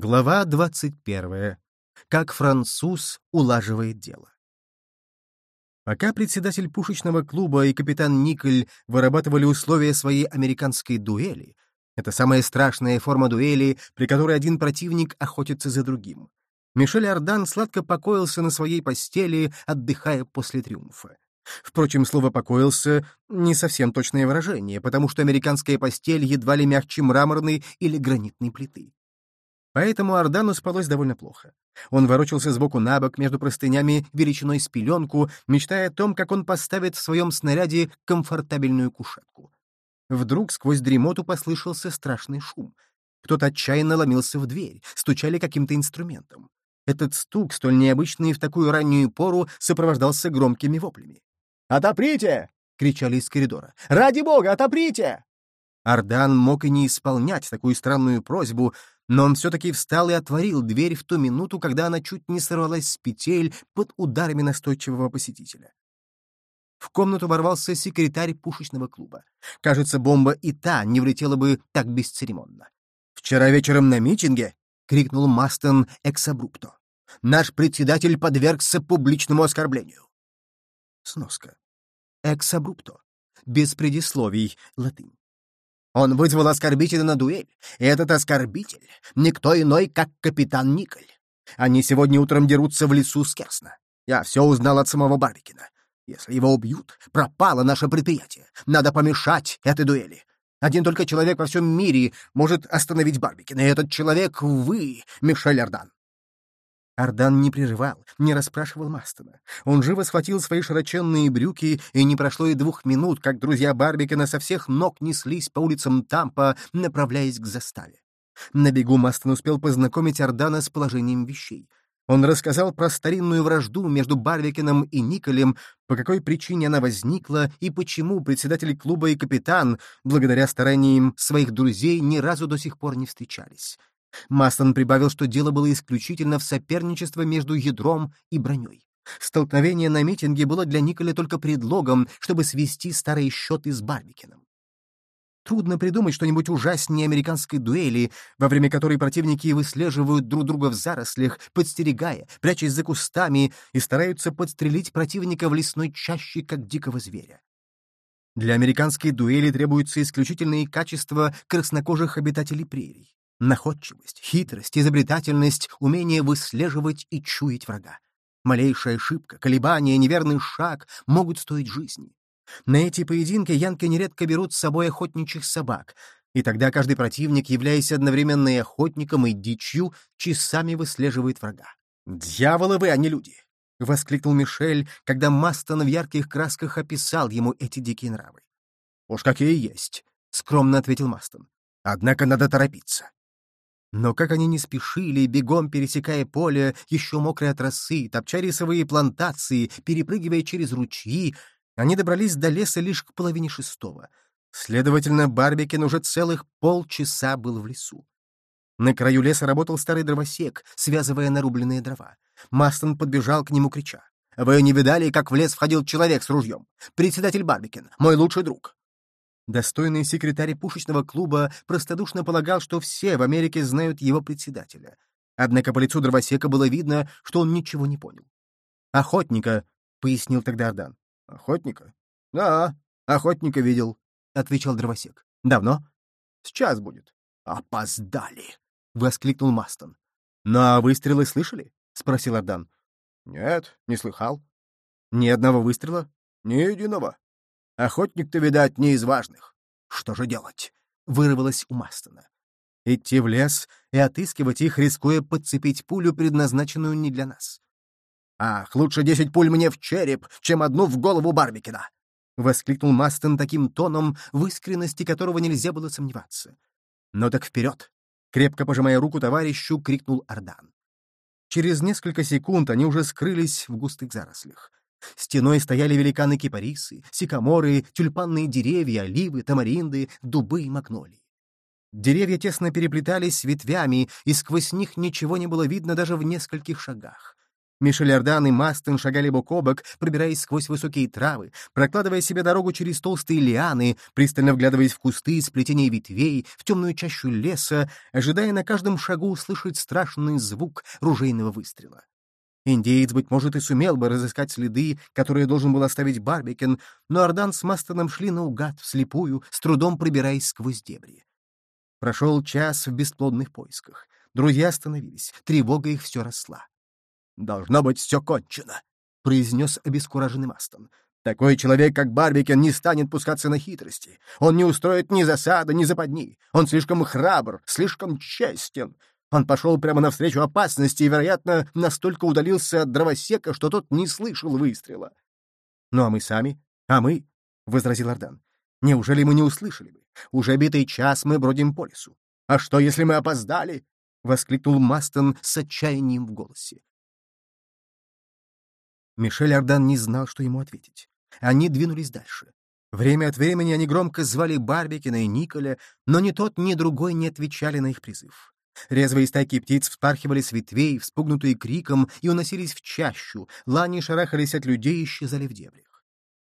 Глава 21. Как француз улаживает дело. Пока председатель пушечного клуба и капитан Николь вырабатывали условия своей американской дуэли, это самая страшная форма дуэли, при которой один противник охотится за другим, Мишель Ардан сладко покоился на своей постели, отдыхая после триумфа. Впрочем, слово «покоился» — не совсем точное выражение, потому что американская постель едва ли мягче мраморной или гранитной плиты. Поэтому Ордану спалось довольно плохо. Он ворочался сбоку на бок между простынями величиной с пеленку, мечтая о том, как он поставит в своем снаряде комфортабельную кушетку. Вдруг сквозь дремоту послышался страшный шум. Кто-то отчаянно ломился в дверь, стучали каким-то инструментом. Этот стук, столь необычный в такую раннюю пору, сопровождался громкими воплями. «Отоприте!» — кричали из коридора. «Ради бога, отоприте!» Ардан мог и не исполнять такую странную просьбу, но он все-таки встал и отворил дверь в ту минуту, когда она чуть не сорвалась с петель под ударами настойчивого посетителя. В комнату ворвался секретарь пушечного клуба. Кажется, бомба и та не влетела бы так бесцеремонно. «Вчера вечером на митинге», — крикнул Мастон эксабрупто, — «наш председатель подвергся публичному оскорблению». Сноска. Эксабрупто. Без предисловий. Латынь. Он вызвал оскорбителя на дуэль, и этот оскорбитель — никто иной, как капитан Николь. Они сегодня утром дерутся в лесу с Керсна. Я все узнал от самого Барбикина. Если его убьют, пропало наше предприятие. Надо помешать этой дуэли. Один только человек во всем мире может остановить Барбикина, и этот человек — вы, Мишель Ардан. Ардан не прерывал, не расспрашивал Мастона. Он живо схватил свои широченные брюки, и не прошло и двух минут, как друзья Барбикена со всех ног неслись по улицам Тампа, направляясь к заставе. На бегу Мастон успел познакомить Ардана с положением вещей. Он рассказал про старинную вражду между Барбикеном и Николем, по какой причине она возникла и почему председатель клуба и капитан, благодаря стараниям своих друзей, ни разу до сих пор не встречались. Мастон прибавил, что дело было исключительно в соперничестве между ядром и броней. Столкновение на митинге было для Николя только предлогом, чтобы свести старые счеты с Барбикиным. Трудно придумать что-нибудь ужаснее американской дуэли, во время которой противники выслеживают друг друга в зарослях, подстерегая, прячась за кустами и стараются подстрелить противника в лесной чаще, как дикого зверя. Для американской дуэли требуются исключительные качества краснокожих обитателей прерий. Находчивость, хитрость, изобретательность, умение выслеживать и чуять врага. Малейшая ошибка, колебание, неверный шаг могут стоить жизни. На эти поединки янки нередко берут с собой охотничьих собак, и тогда каждый противник, являясь одновременно и охотником, и дичью, часами выслеживает врага. «Дьяволы вы, а не люди!» — воскликнул Мишель, когда Мастон в ярких красках описал ему эти дикие нравы. «Уж какие есть!» — скромно ответил Мастон. «Однако надо торопиться. Но как они не спешили, бегом пересекая поле, еще мокрые от росы, топча рисовые плантации, перепрыгивая через ручьи, они добрались до леса лишь к половине шестого. Следовательно, Барбикин уже целых полчаса был в лесу. На краю леса работал старый дровосек, связывая нарубленные дрова. Мастон подбежал к нему, крича. «Вы не видали, как в лес входил человек с ружьем? Председатель Барбикин, мой лучший друг. Достойный секретарь пушечного клуба простодушно полагал, что все в Америке знают его председателя. Однако по лицу дровосека было видно, что он ничего не понял. «Охотника», — пояснил тогда Ардан. «Охотника?» «Да, охотника видел», — отвечал дровосек. «Давно?» «Сейчас будет». «Опоздали!» — воскликнул Мастон. «Ну а выстрелы слышали?» — спросил Ардан. «Нет, не слыхал». «Ни одного выстрела?» «Ни единого». Охотник-то, видать, не из важных. Что же делать? Вырвалось у Мастона. Идти в лес и отыскивать их, рискуя подцепить пулю, предназначенную не для нас. «Ах, лучше десять пуль мне в череп, чем одну в голову Барбикина!» — воскликнул Мастон таким тоном, в искренности которого нельзя было сомневаться. «Ну так вперед!» — крепко пожимая руку товарищу, крикнул Ардан. Через несколько секунд они уже скрылись в густых зарослях. Стеной стояли великаны-кипарисы, сикаморы, тюльпанные деревья, оливы, тамаринды, дубы и магнолии. Деревья тесно переплетались ветвями, и сквозь них ничего не было видно даже в нескольких шагах. Мишель Ордан и Мастен шагали бок о бок, пробираясь сквозь высокие травы, прокладывая себе дорогу через толстые лианы, пристально вглядываясь в кусты, сплетения ветвей, в темную чащу леса, ожидая на каждом шагу услышать страшный звук ружейного выстрела. Индеец, быть может, и сумел бы разыскать следы, которые должен был оставить Барбикен, но Ордан с Мастоном шли наугад, вслепую, с трудом пробираясь сквозь дебри. Прошел час в бесплодных поисках. Друзья остановились, тревога их все росла. «Должно быть, все кончено», — произнес обескураженный Мастон. «Такой человек, как Барбикен, не станет пускаться на хитрости. Он не устроит ни засады, ни западни. Он слишком храбр, слишком честен. Он пошел прямо навстречу опасности и, вероятно, настолько удалился от дровосека, что тот не слышал выстрела. «Ну а мы сами? А мы?» — возразил Ардан. «Неужели мы не услышали бы? Уже битый час мы бродим по лесу. А что, если мы опоздали?» — воскликнул Мастон с отчаянием в голосе. Мишель Ардан не знал, что ему ответить. Они двинулись дальше. Время от времени они громко звали Барбикина и Николя, но ни тот, ни другой не отвечали на их призыв. Резвые стайки птиц вспархивали с ветвей, вспугнутые криком, и уносились в чащу, лани шарахались от людей и исчезали в дебрях.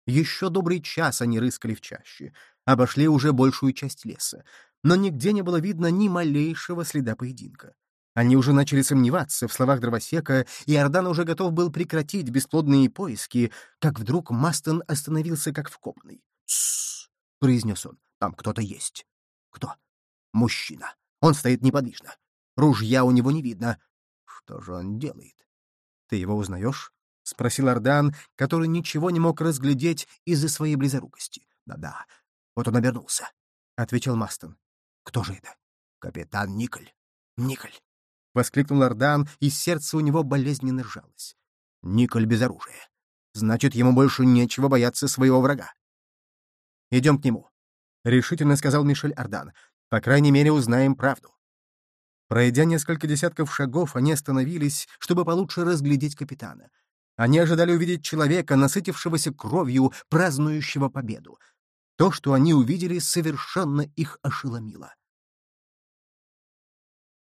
Еще добрый час они рыскали в чаще, обошли уже большую часть леса, но нигде не было видно ни малейшего следа поединка. Они уже начали сомневаться в словах дровосека, и Ордан уже готов был прекратить бесплодные поиски, как вдруг Мастон остановился как вкопанный. «Тссс!» — произнес он. «Там кто-то есть». «Кто?» «Мужчина. Он стоит неподвижно. Ружья у него не видно. Что же он делает? Ты его узнаешь? — спросил Ардан, который ничего не мог разглядеть из-за своей близорукости. «Да-да, вот он обернулся», — ответил Мастон. «Кто же это?» «Капитан Николь». «Николь!» — воскликнул Ардан, и сердце у него болезненно сжалось. «Николь без оружия. Значит, ему больше нечего бояться своего врага». «Идем к нему», — решительно сказал Мишель Ардан. По крайней мере, узнаем правду. Пройдя несколько десятков шагов, они остановились, чтобы получше разглядеть капитана. Они ожидали увидеть человека, насытившегося кровью, празднующего победу. То, что они увидели, совершенно их ошеломило.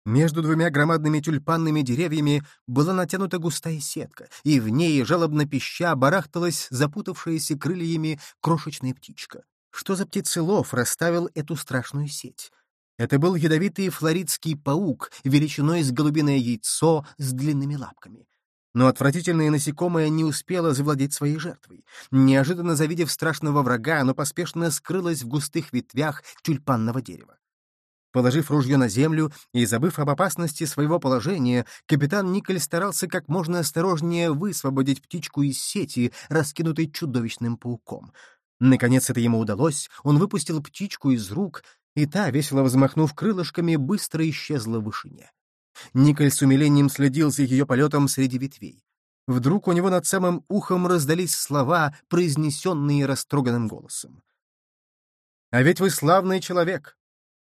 Между двумя громадными тюльпанными деревьями была натянута густая сетка, и в ней, жалобно пища, барахталась запутавшаяся крыльями крошечная птичка. Что за птицелов расставил эту страшную сеть? Это был ядовитый флоридский паук, величиной с голубиное яйцо с длинными лапками. Но отвратительное насекомое не успело завладеть своей жертвой. Неожиданно завидев страшного врага, оно поспешно скрылось в густых ветвях тюльпанного дерева. Положив ружье на землю и забыв об опасности своего положения, капитан Николь старался как можно осторожнее высвободить птичку из сети, раскинутой чудовищным пауком — Наконец это ему удалось, он выпустил птичку из рук, и та, весело взмахнув крылышками, быстро исчезла в вышине. Николь с умилением следил за ее полетом среди ветвей. Вдруг у него над самым ухом раздались слова, произнесенные растроганным голосом. «А ведь вы славный человек!»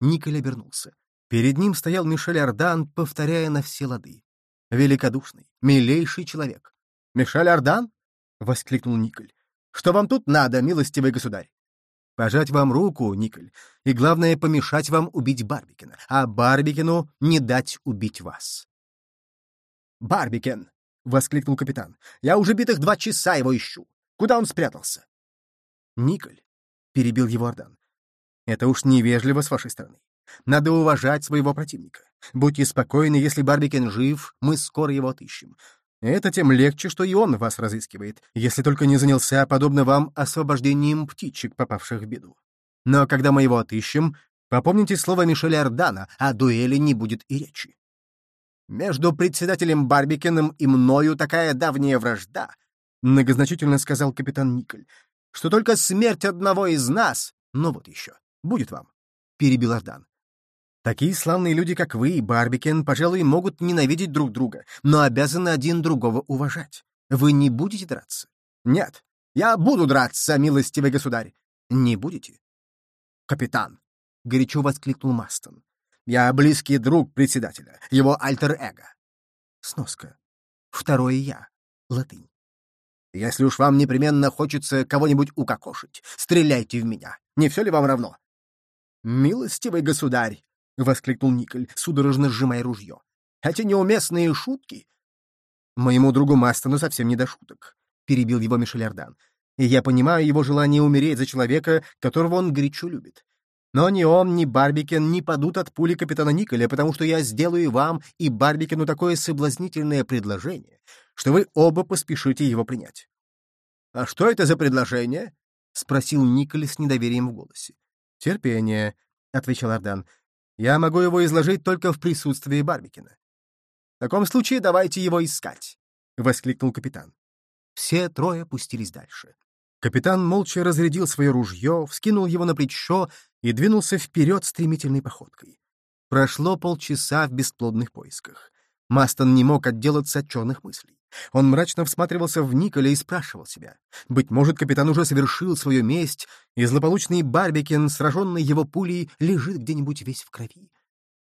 Николь обернулся. Перед ним стоял Мишель Ардан, повторяя на все лады. «Великодушный, милейший человек!» «Мишель Ардан?» — воскликнул Николь. Что вам тут надо, милостивый государь? Пожать вам руку, Николь, и, главное, помешать вам убить Барбикена, а Барбикену не дать убить вас. «Барбикен!» — воскликнул капитан. «Я уже битых два часа его ищу. Куда он спрятался?» «Николь», — перебил его Ордан, — «это уж невежливо с вашей стороны. Надо уважать своего противника. Будьте спокойны, если Барбикен жив, мы скоро его отыщем. Это тем легче, что и он вас разыскивает, если только не занялся, подобно вам, освобождением птичек, попавших в беду. Но когда мы его отыщем, попомните слово Мишеля Ордана, о дуэли не будет и речи. «Между председателем Барбикеном и мною такая давняя вражда», — многозначительно сказал капитан Николь, «что только смерть одного из нас, ну вот еще, будет вам», — перебил Ордан. Такие славные люди, как вы и Барбикен, пожалуй, могут ненавидеть друг друга, но обязаны один другого уважать. Вы не будете драться? Нет. Я буду драться, милостивый государь. Не будете? Капитан, — горячо воскликнул Мастон. Я близкий друг председателя, его альтер-эго. Сноска. Второе я. Латынь. Если уж вам непременно хочется кого-нибудь укокошить, стреляйте в меня. Не все ли вам равно? Милостивый государь, — воскликнул Николь, судорожно сжимая ружье. «Эти неуместные шутки!» «Моему другу Мастону совсем не до шуток», — перебил его Мишель Ардан. «И я понимаю его желание умереть за человека, которого он горячо любит. Но ни он, ни Барбикен не падут от пули капитана Николя, потому что я сделаю вам и Барбикену такое соблазнительное предложение, что вы оба поспешите его принять». «А что это за предложение?» — спросил Николь с недоверием в голосе. «Терпение», — отвечал Ардан. «Я могу его изложить только в присутствии Барбикина». «В таком случае давайте его искать», — воскликнул капитан. Все трое пустились дальше. Капитан молча разрядил свое ружье, вскинул его на плечо и двинулся вперед стремительной походкой. Прошло полчаса в бесплодных поисках. Мастон не мог отделаться от черных мыслей. Он мрачно всматривался в Николя и спрашивал себя. Быть может, капитан уже совершил свою месть, и злополучный Барбикен, сраженный его пулей, лежит где-нибудь весь в крови.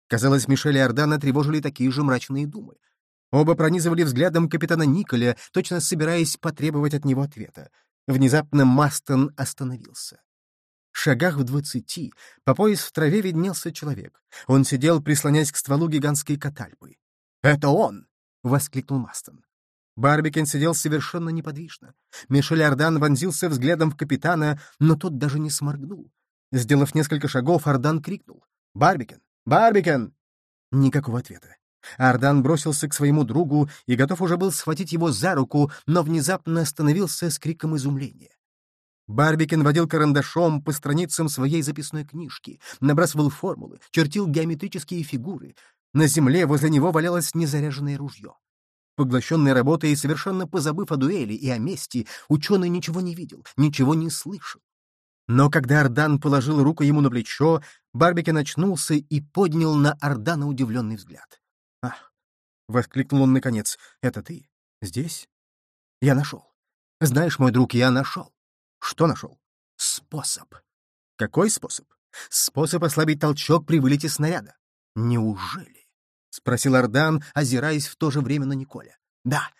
Казалось, Мишель и Ордана тревожили такие же мрачные думы. Оба пронизывали взглядом капитана Николя, точно собираясь потребовать от него ответа. Внезапно Мастон остановился. В шагах в двадцати по пояс в траве виднелся человек. Он сидел, прислонясь к стволу гигантской катальпы. «Это он!» — воскликнул Мастон. Барбикен сидел совершенно неподвижно. Мишель Ардан вонзился взглядом в капитана, но тот даже не сморгнул. Сделав несколько шагов, Ардан крикнул. «Барбикен! Барбикен!» Никакого ответа. Ардан бросился к своему другу и готов уже был схватить его за руку, но внезапно остановился с криком изумления. Барбикен водил карандашом по страницам своей записной книжки, набрасывал формулы, чертил геометрические фигуры. На земле возле него валялось незаряженное ружье. Поглощенный работой и совершенно позабыв о дуэли и о мести, ученый ничего не видел, ничего не слышал. Но когда Ардан положил руку ему на плечо, Барбикен очнулся и поднял на Ардана удивленный взгляд. «Ах!» — воскликнул он наконец. «Это ты? Здесь? Я нашел. Знаешь, мой друг, я нашел. Что нашел? Способ. Какой способ? Способ ослабить толчок при вылете снаряда. Неужели? — спросил Ардан, озираясь в то же время на Николя. «Да,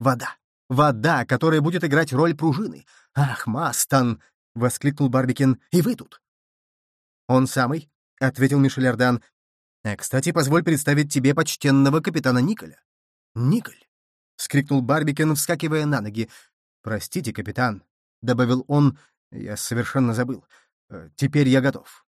вода. Вода, которая будет играть роль пружины. Ах, Мастон!» — воскликнул Барбикин. «И вы тут?» «Он самый», — ответил Мишель Ардан. «А, кстати, позволь представить тебе почтенного капитана Николя». «Николь!» — скрикнул Барбикин, вскакивая на ноги. «Простите, капитан», — добавил он, — «я совершенно забыл. Э, теперь я готов».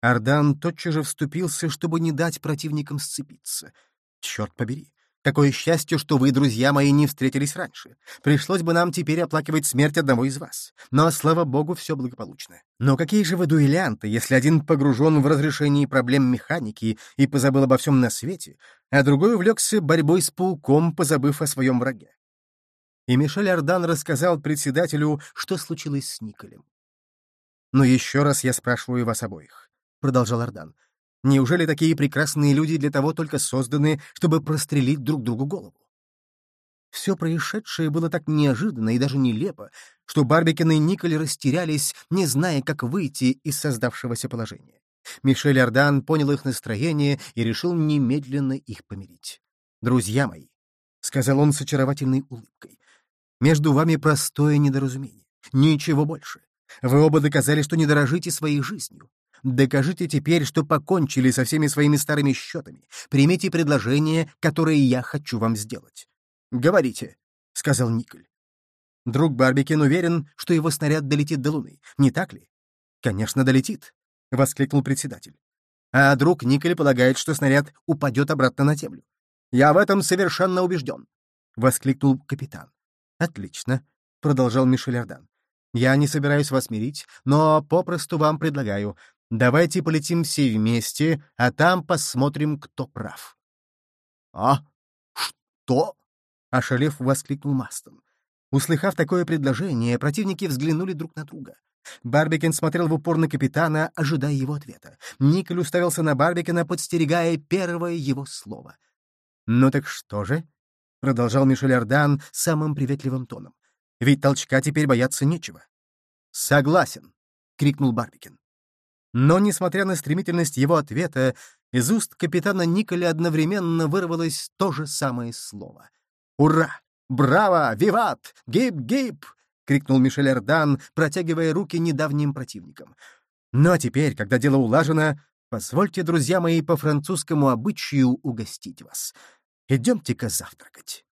Ардан тотчас же вступился, чтобы не дать противникам сцепиться. Черт побери! Какое счастье, что вы, друзья мои, не встретились раньше. Пришлось бы нам теперь оплакивать смерть одного из вас. Но, слава богу, все благополучно. Но какие же вы дуэлянты, если один погружен в разрешение проблем механики и позабыл обо всем на свете, а другой увлекся борьбой с пауком, позабыв о своем враге? И Мишель Ардан рассказал председателю, что случилось с Николем. Но еще раз я спрашиваю вас обоих. — продолжал Ардан. «Неужели такие прекрасные люди для того только созданы, чтобы прострелить друг другу голову?» Все происшедшее было так неожиданно и даже нелепо, что Барбикин и Николь растерялись, не зная, как выйти из создавшегося положения. Мишель Ардан понял их настроение и решил немедленно их помирить. «Друзья мои», — сказал он с очаровательной улыбкой, — «между вами простое недоразумение. Ничего больше. Вы оба доказали, что не дорожите своей жизнью. Докажите теперь, что покончили со всеми своими старыми счетами. Примите предложение, которое я хочу вам сделать. «Говорите», — сказал Николь. Друг Барбикен уверен, что его снаряд долетит до Луны, не так ли? «Конечно, долетит», — воскликнул председатель. А друг Николь полагает, что снаряд упадет обратно на Землю. «Я в этом совершенно убежден», — воскликнул капитан. «Отлично», — продолжал Мишель Ардан. «Я не собираюсь вас мирить, но попросту вам предлагаю. Давайте полетим все вместе, а там посмотрим, кто прав. — А? Что? — ошалев воскликнул Мастон. Услыхав такое предложение, противники взглянули друг на друга. Барбикен смотрел в упор на капитана, ожидая его ответа. Николь уставился на Барбикена, подстерегая первое его слово. «Ну так что же?» — продолжал Мишель Ардан самым приветливым тоном. «Ведь толчка теперь бояться нечего». «Согласен!» — крикнул Барбикен. Но, несмотря на стремительность его ответа, из уст капитана Николя одновременно вырвалось то же самое слово. «Ура! Браво! Виват! Гип-гип!» — крикнул Мишель Эрдан, протягивая руки недавним противникам. «Ну а теперь, когда дело улажено, позвольте, друзья мои, по французскому обычаю угостить вас. Идемте-ка завтракать».